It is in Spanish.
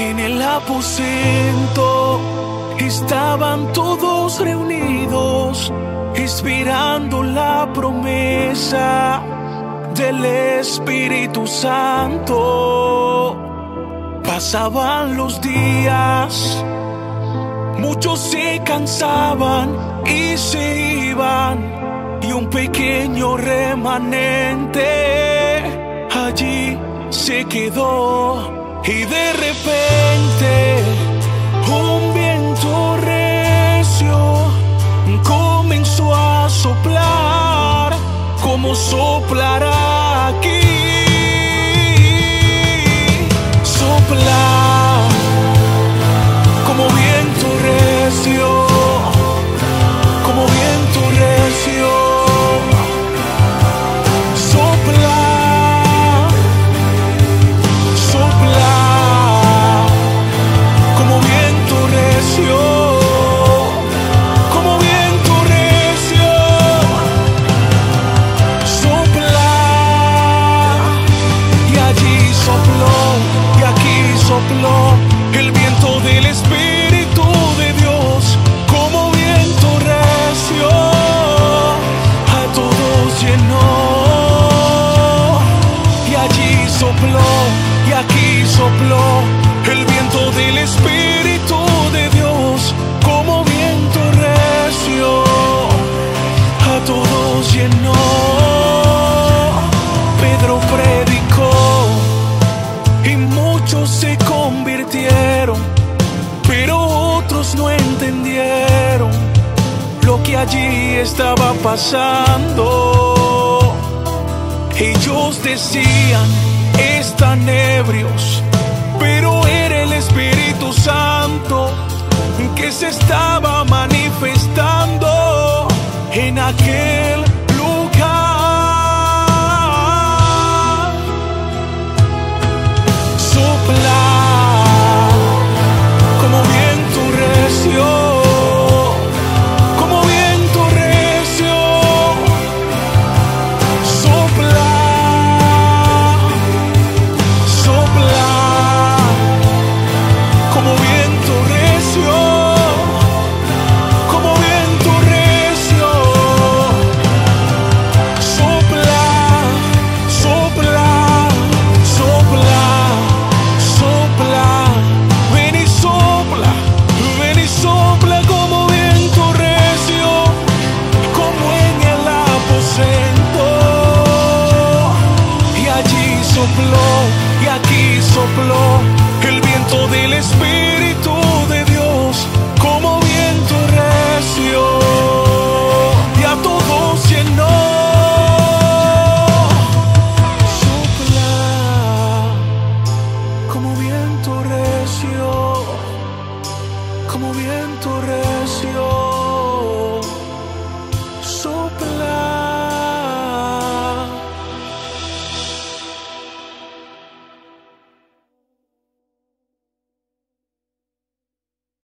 el aposento estaban todos reunidos, esperando la promesa del Espíritu Santo. Pasaban los días, muchos se cansaban y se iban, y un pequeño remanente allí se quedó. Y de repente un viento recio comenzó a soplar como soplará otros no entendieron lo que allí estaba pasando. Ellos decían, están ebrios, pero era el Espíritu Santo que se estaba manifestando en aquel el viento del Espíritu de Dios, como viento recio, y a todos llenó. Sopla como viento recio, como viento recio. Sopla